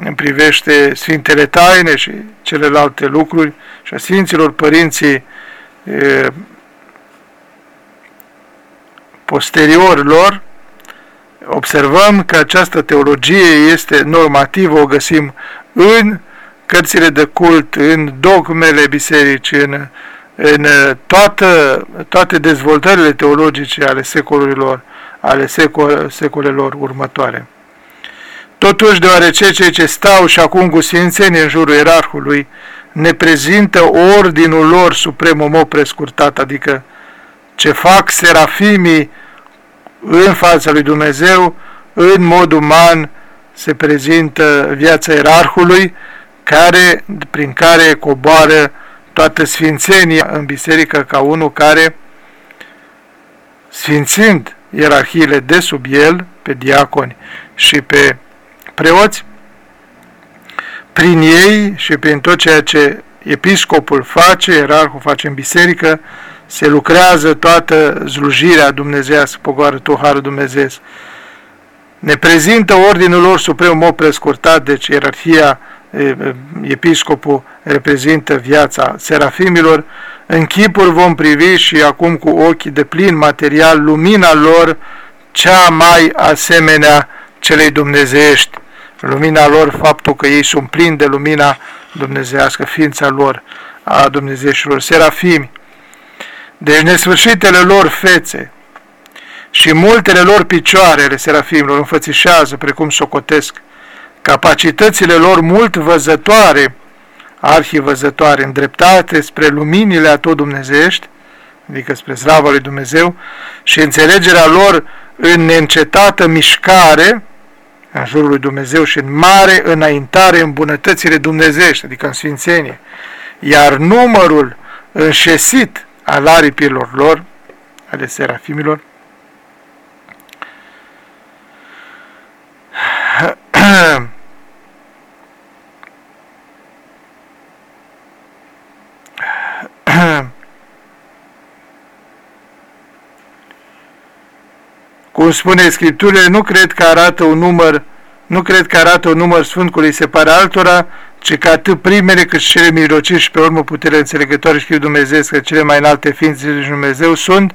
S1: în privește Sfintele Taine și celelalte lucruri și a Sfinților Părinții posterior lor, observăm că această teologie este normativă, o găsim în cărțile de cult, în dogmele bisericii, în în uh, toată, toate dezvoltările teologice ale secolurilor, ale secol, secolelor următoare. Totuși, deoarece cei ce stau și acum cu sfințenie în jurul ierarhului ne prezintă ordinul lor suprem prescurtat, adică ce fac serafimii în fața lui Dumnezeu, în mod uman se prezintă viața ierarhului, care, prin care coboară toată sfințenia în biserică ca unul care, sfințind ierarhiile de sub el, pe diaconi și pe preoți, prin ei și prin tot ceea ce episcopul face, ierarhul face în biserică, se lucrează toată slujirea dumnezească, pogoară tu harul Dumnezeu. Ne prezintă ordinul lor suprem mod prescurtat, deci ierarhia episcopul reprezintă viața serafimilor, în chipuri vom privi și acum cu ochii de plin material lumina lor cea mai asemenea celei dumnezeiești. Lumina lor, faptul că ei sunt plini de lumina dumnezească, ființa lor, a dumnezeieștilor, serafimi. Deci nesfârșitele lor fețe și multele lor picioare ale serafimilor înfățișează, precum socotesc, capacitățile lor mult văzătoare, arhivăzătoare, îndreptate spre luminile a tot dumnezeiești, adică spre slava lui Dumnezeu, și înțelegerea lor în neîncetată mișcare în jurul lui Dumnezeu și în mare înaintare în bunătățile dumnezeiești, adică în sfințenie, iar numărul înșesit al aripilor lor, ale serafimilor, Cum spune Scripturile, nu cred că arată un număr, nu cred că arată un număr sfânt cu se pare altora, ci că atât primele cât și cele mijlocii și pe urmă puterea înțelegătoare și Dumnezeu că cele mai înalte ființe de Dumnezeu sunt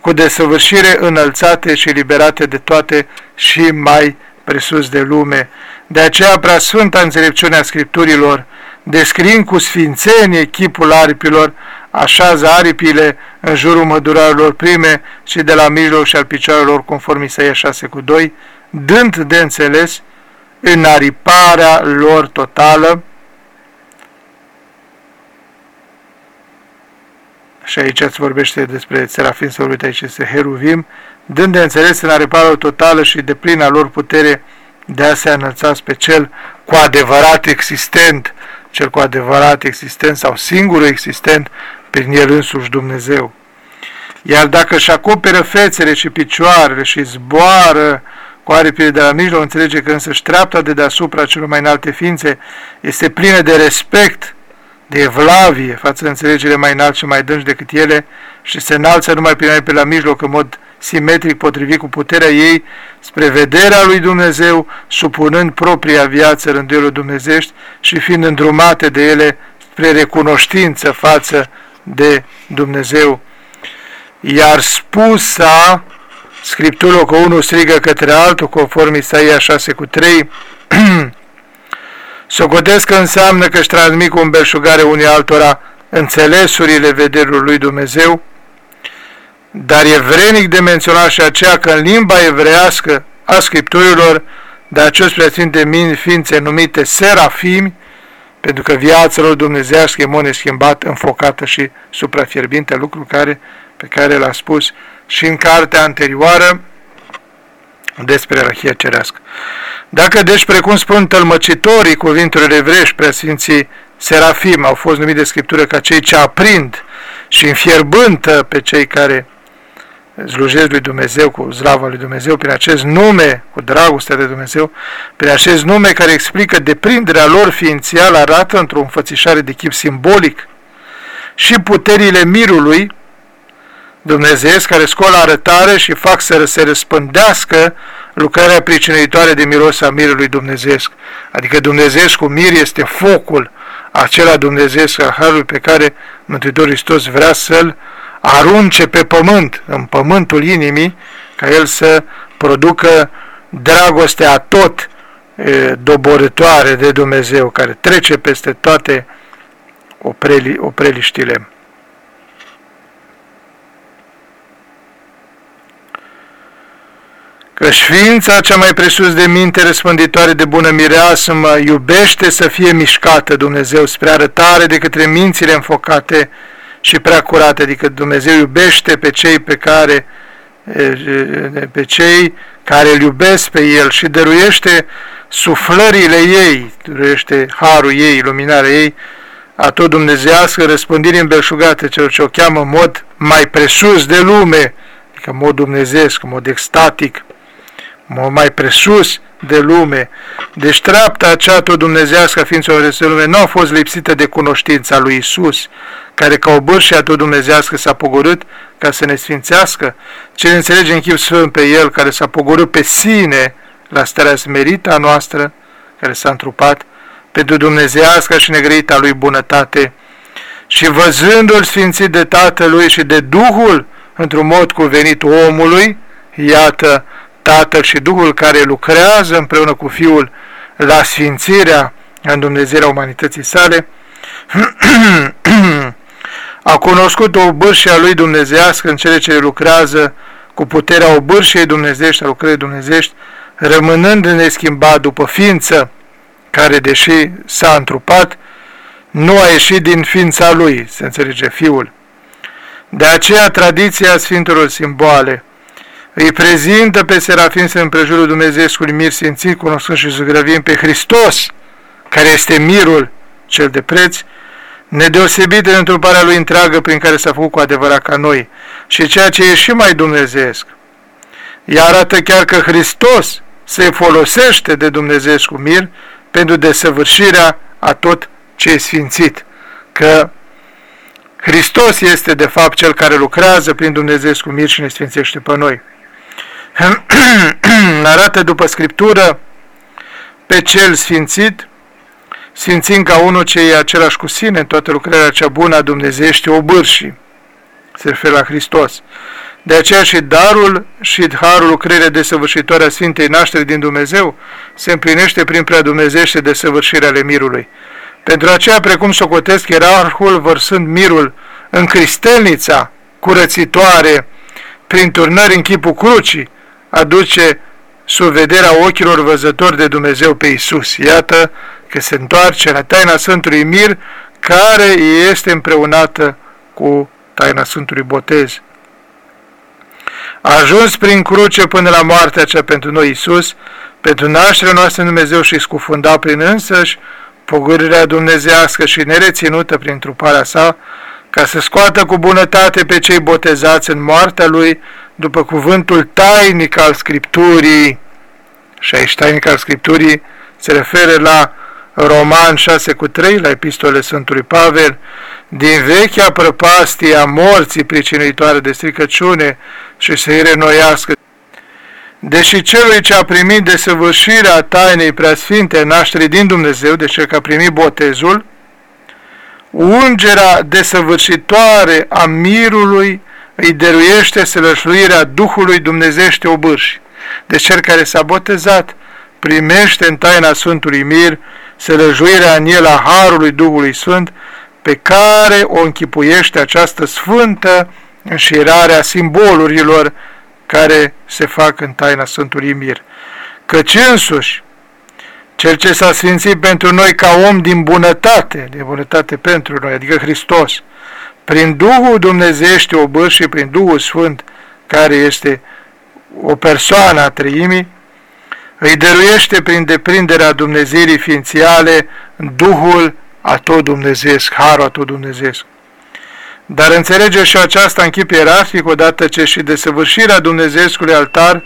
S1: cu desăvârșire înălțate și liberate de toate și mai presus de lume. De aceea, prea sfânta înțelepciunea Scripturilor, descriind cu sfințenie chipul aripilor, așează aripile în jurul mădurarilor prime și de la mijloc și al picioarelor conform Isaia 6 cu 2, dând de înțeles ariparea lor totală, și aici îți vorbește despre Serafin, să vorbește aici este Heruvim, dând de înțeles ariparea totală și de plina lor putere de a se înălța pe cel cu adevărat existent, cel cu adevărat existent sau singurul existent prin el însuși Dumnezeu. Iar dacă își acoperă fețele și picioarele și zboară cu aripile de la mijloc, înțelege că însă treapta de deasupra celor mai înalte ființe este plină de respect, de evlavie față de înțelegere mai înalt și mai dânși decât ele și se înalță numai prin pe la mijloc în mod simetric potrivit cu puterea ei spre vederea lui Dumnezeu, supunând propria viață rânduielor dumnezești și fiind îndrumate de ele spre recunoștință față de Dumnezeu. Iar spusa Scriptură că unul strigă către altul, conform Isaia 6 cu 3, Socotesc că înseamnă că își transmit cu îmbelșugare unii altora înțelesurile vederului lui Dumnezeu, dar e vrenic de menționat și aceea că în limba evrească a Scripturilor de acești preasfinte mini ființe numite serafimi, pentru că viața lor dumnezească e mone schimbat, înfocată și suprafierbinte, lucru care, pe care l-a spus și în cartea anterioară despre rahia cerească. Dacă deci, precum spun tălmăcitorii cuvintelor evrești, preasfinții serafim au fost numiți de Scriptură ca cei ce aprind și înfierbântă pe cei care slujesc lui Dumnezeu cu zlava lui Dumnezeu, prin acest nume, cu dragostea de Dumnezeu, prin acest nume care explică deprinderea lor ființială, arată într-o înfățișare de chip simbolic și puterile mirului dumnezeiesc care scol arătare și fac să se răspândească lucrarea pricinuitoare de miros a mirului dumnezeesc. Adică dumnezeesc cu mir este focul acela dumnezeesc al Harului pe care Mântuitorul Hristos vrea să-l arunce pe pământ, în pământul inimii, ca el să producă dragostea tot e, doborătoare de Dumnezeu, care trece peste toate opreli, opreliștile. Căci ființa cea mai presus de minte răspânditoare de bună mireasă mă iubește să fie mișcată Dumnezeu spre arătare de către mințile înfocate și prea curate, adică Dumnezeu iubește pe cei pe care pe cei care îl iubesc pe El și dăruiește suflările ei, dăruiește harul ei, luminarea ei, a tot dumnezească răspândire îmbelșugate, celor ce o cheamă în mod mai presus de lume, adică mod dumnezeesc, mod extatic, mai presus de lume. Deci treapta acea tot dumnezească ființelor de lume nu a fost lipsită de cunoștința lui Isus, care ca o bârșie tot dumnezească s-a pogorât ca să ne sfințească, ce ne înțelege în chip sfânt pe El, care s-a pogorât pe sine la starea smerită a noastră, care s-a întrupat, pentru dumnezească și negrăita lui bunătate, și văzându-l sfințit de Tatălui și de Duhul, într-un mod cuvenit omului, iată, Tatăl și Duhul care lucrează împreună cu Fiul la sfințirea în Dumnezeirea umanității sale, a cunoscut o bârșie a lui dumnezească în cele ce lucrează cu puterea o bârșiei dumnezești, a lucrării dumnezești, rămânând neschimbat după ființă, care, deși s-a întrupat, nu a ieșit din ființa lui, se înțelege Fiul. De aceea, tradiția Sfintelor Simboale, îi prezintă pe serafim să împrejurul Dumnezeescului mir simțit, cunoscând și zugrăvim pe Hristos, care este mirul cel de preț, nedeosebit de întruparea lui întreagă prin care s-a făcut cu adevărat ca noi, și ceea ce e și mai dumnezeesc. Ea arată chiar că Hristos se folosește de Dumnezeescu mir pentru desăvârșirea a tot ce e sfințit, că Hristos este de fapt cel care lucrează prin Dumnezeescu mir și ne sfințește pe noi. arată după Scriptură pe cel sfințit, sfințind ca unul ce e același cu sine în toată lucrarea cea bună a Dumnezeiește obârșii, se referă la Hristos. De aceea și darul și harul lucrării desăvârșitoare a Sfintei nașteri din Dumnezeu se împlinește prin prea dumnezește desăvârșirea ale mirului. Pentru aceea, precum socotesc ierarhul vărsând mirul în cristelnița curățitoare prin turnări în chipul crucii, aduce sub vederea ochilor văzători de Dumnezeu pe Isus. Iată că se întoarce la taina Sfântului Mir, care este împreunată cu taina Sfântului Botez. A ajuns prin cruce până la moartea cea pentru noi Isus, pentru nașterea noastră în Dumnezeu și scufunda prin însăși pogârirea dumnezească și nereținută prin truparea sa, ca să scoată cu bunătate pe cei botezați în moartea lui, după cuvântul tainic al Scripturii, și aici tainic al Scripturii se referă la Roman 6 cu 3, la epistole Sfântului Pavel, din vechea prăpastie a morții pricinuitoare de stricăciune și să-i renoiască. Deși celui ce a primit desăvârșirea tainei preasfinte nașterii din Dumnezeu, deci cel că a primit botezul, ungerea desăvârșitoare a mirului îi dăruiește sălășluirea Duhului Dumnezește obârși. Deci cel care s-a botezat primește în taina Sfântului Mir sălăjuirea în el a Harului Duhului Sfânt, pe care o închipuiește această sfântă înșirare a simbolurilor care se fac în taina Sfântului Mir. Căci însuși, cel ce s-a sfințit pentru noi ca om din bunătate, de bunătate pentru noi, adică Hristos, prin Duhul Dumnezeiește obârș și prin Duhul Sfânt, care este o persoană a treimii, îi dăruiește prin deprinderea Dumnezeirii ființiale Duhul a tot Dumnezeesc, Harul a tot Dumnezeesc. Dar înțelege și aceasta în chip ierarhic, odată ce și desăvârșirea Dumnezeescului altar,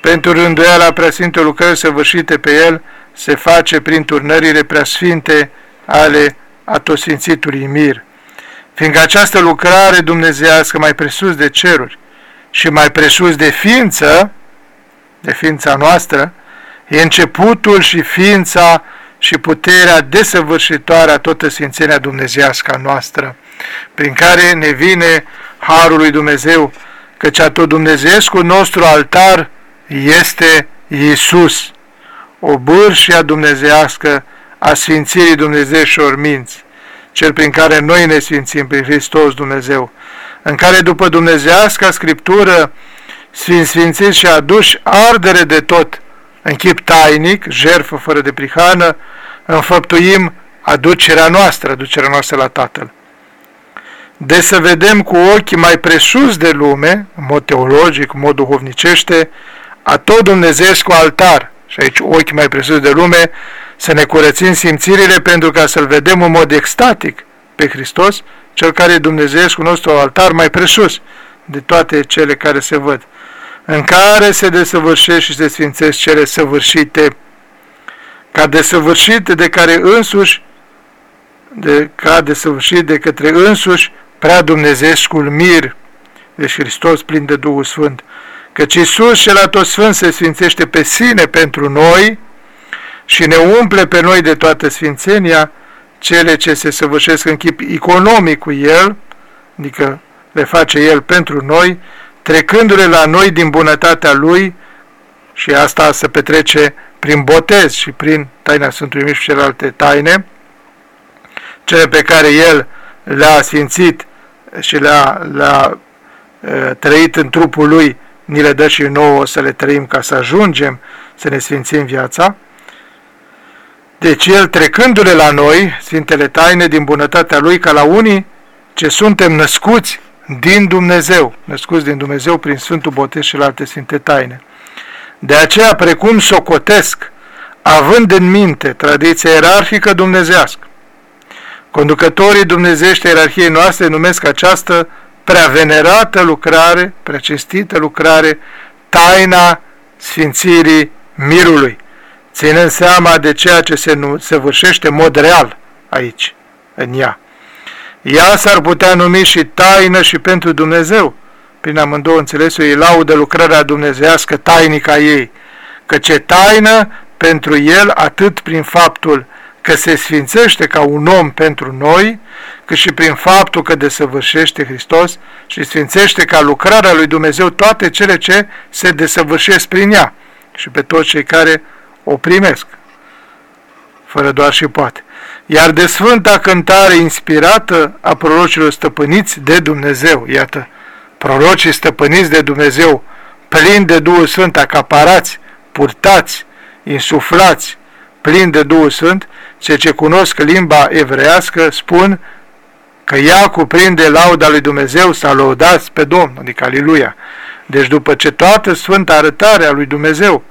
S1: pentru rânduiala preasfinte lucrări săvârșite pe el, se face prin turnările preasfinte ale atosfințitului Mir. Fiindcă această lucrare dumnezească mai presus de ceruri și mai presus de ființă, de ființa noastră, e începutul și ființa și puterea desăvârșitoare a toată sfințenia dumnezească a noastră, prin care ne vine Harul lui Dumnezeu, căci tot Dumnezeescul nostru altar este Iisus, o bârșia dumnezească a Sfințirii Dumnezeișor minți, cel prin care noi ne sfințim prin Hristos Dumnezeu, în care după dumnezească Scriptură sfințiți și aduși ardere de tot, în chip tainic, jerfă fără de prihană, înfăptuim aducerea noastră, aducerea noastră la Tatăl. De să vedem cu ochii mai presus de lume, în mod teologic, în mod duhovnicește, a tot Dumnezeu cu altar, și aici ochi mai presus de lume, să ne curățim simțirile pentru ca să-L vedem în mod extatic pe Hristos, cel care e Dumnezeu cu nostru altar mai presus de toate cele care se văd, în care se desăvârșesc și se sfințesc cele săvârșite, ca desăvârșite de care însuși, de, ca desăvârșit de către însuși prea Dumnezeescul mir, deci Hristos plin de Duhul Sfânt, căci Iisus și la tot Sfânt se sfințește pe sine pentru noi și ne umple pe noi de toată sfințenia, cele ce se săvârșesc în chip economic cu El, adică le face El pentru noi, trecându-le la noi din bunătatea Lui și asta se petrece prin botez și prin taina Sfântului Miș și celelalte taine, cele pe care El le-a sfințit și le-a, le-a trăit în trupul Lui, ni le dă și nouă să le trăim ca să ajungem să ne sfințim viața. Deci El, trecându-le la noi, Sfintele Taine, din bunătatea Lui, ca la unii ce suntem născuți din Dumnezeu, născuți din Dumnezeu prin Sfântul Botez și alte Sfinte Taine. De aceea, precum socotesc, având în minte tradiția ierarhică dumnezească, conducătorii dumnezeiești ierarhiei noastre numesc această prea venerată lucrare, prea cestită lucrare, taina sfințirii mirului, ținând seama de ceea ce se săvârșește în mod real aici, în ea. Ea s-ar putea numi și taină și pentru Dumnezeu, prin amândouă înțelesul ei laudă lucrarea dumnezească tainică a ei, că ce taină pentru el atât prin faptul că se sfințește ca un om pentru noi, cât și prin faptul că desăvârșește Hristos și sfințește ca lucrarea lui Dumnezeu toate cele ce se desăvârșesc prin ea și pe toți cei care o primesc, fără doar și poate. Iar de sfânta cântare inspirată a prorocilor stăpâniți de Dumnezeu, iată, prorocii stăpâniți de Dumnezeu, plini de Duhul Sfânt, acaparați, purtați, insuflați, plini de Duhul Sfânt, cei ce cunosc limba evrească spun că ea cuprinde lauda lui Dumnezeu să lăudați pe Domnul, adică Aliluia. Deci după ce toată sfânta arătare a lui Dumnezeu,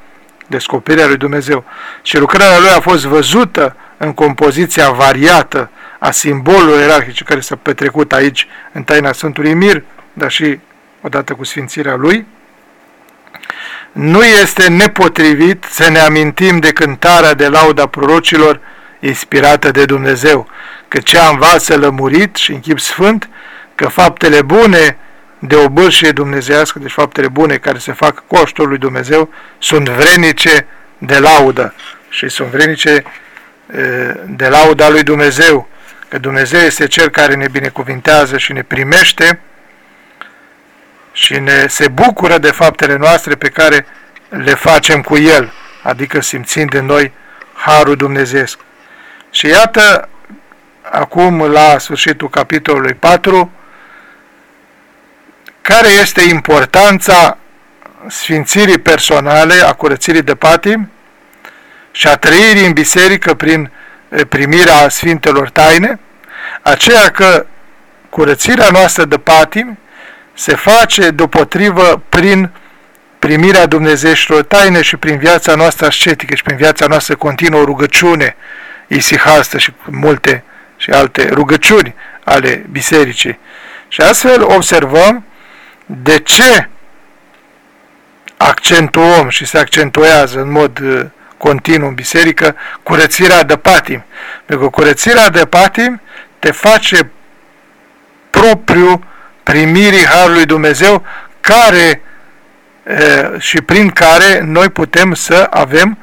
S1: descoperirea lui Dumnezeu. Și lucrarea lui a fost văzută în compoziția variată a simbolurilor ierarhice care s-a petrecut aici în taina Sfântului Mir, dar și odată cu sfințirea lui, nu este nepotrivit să ne amintim de cântarea de lauda prorocilor inspirată de Dumnezeu, că cea învață lămurit și în chip sfânt că faptele bune de o bârșie dumnezească, deci faptele bune care se fac cu ajutorul lui Dumnezeu, sunt vrenice de laudă și sunt vrenice de lauda lui Dumnezeu, că Dumnezeu este Cel care ne binecuvintează și ne primește și ne se bucură de faptele noastre pe care le facem cu El, adică simțind în noi Harul Dumnezeesc. Și iată, acum la sfârșitul capitolului 4, care este importanța sfințirii personale, a curățirii de patim și a trăirii în biserică prin primirea Sfintelor Taine, aceea că curățirea noastră de patim se face deopotrivă prin primirea Dumnezeilor taine și prin viața noastră ascetică și prin viața noastră continuă rugăciune, isihastă și multe și alte rugăciuni ale bisericii. Și astfel observăm de ce accentuăm și se accentuează în mod uh, continuu în biserică curățirea de patim. Pentru că curățirea de patim te face propriu primirii Harului Dumnezeu care și prin care noi putem să avem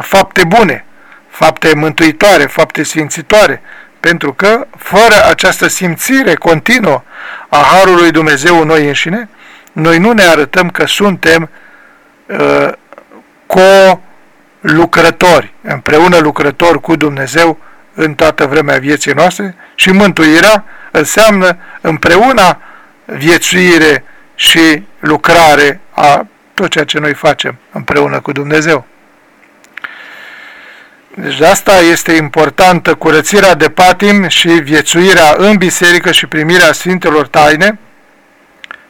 S1: fapte bune, fapte mântuitoare, fapte sfințitoare, pentru că fără această simțire continuă a Harului Dumnezeu în noi înșine, noi nu ne arătăm că suntem uh, co-lucrători, împreună lucrători cu Dumnezeu în toată vremea vieții noastre și mântuirea înseamnă împreună viețuire și lucrare a tot ceea ce noi facem împreună cu Dumnezeu. Deci de asta este importantă curățirea de patim și viețuirea în biserică și primirea Sfintelor Taine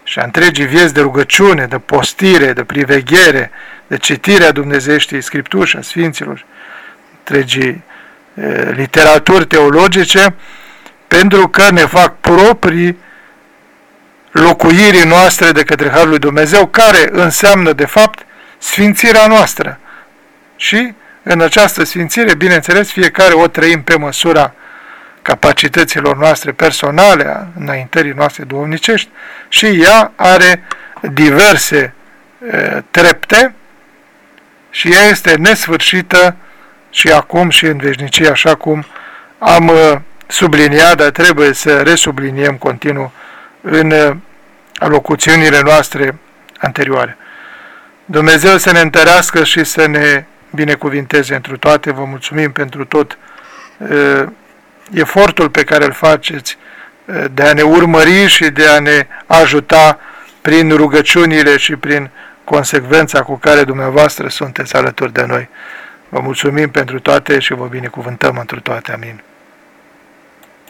S1: și a întregii vieți de rugăciune, de postire, de priveghere, de citirea Dumnezeieștii Scripturi și a Sfinților, întregii e, literaturi teologice, pentru că ne fac proprii locuirii noastre de către Harul lui Dumnezeu, care înseamnă, de fapt, sfințirea noastră. Și în această sfințire, bineînțeles, fiecare o trăim pe măsura capacităților noastre personale, a înaintării noastre duomnicești, și ea are diverse e, trepte și ea este nesfârșită și acum și în veșnicie, așa cum am subliniat, dar trebuie să resubliniem continuu în uh, alocuțiunile noastre anterioare. Dumnezeu să ne întărească și să ne binecuvinteze întru toate. Vă mulțumim pentru tot uh, efortul pe care îl faceți uh, de a ne urmări și de a ne ajuta prin rugăciunile și prin consecvența cu care dumneavoastră sunteți alături de noi. Vă mulțumim pentru toate și vă binecuvântăm întru toate. Amin.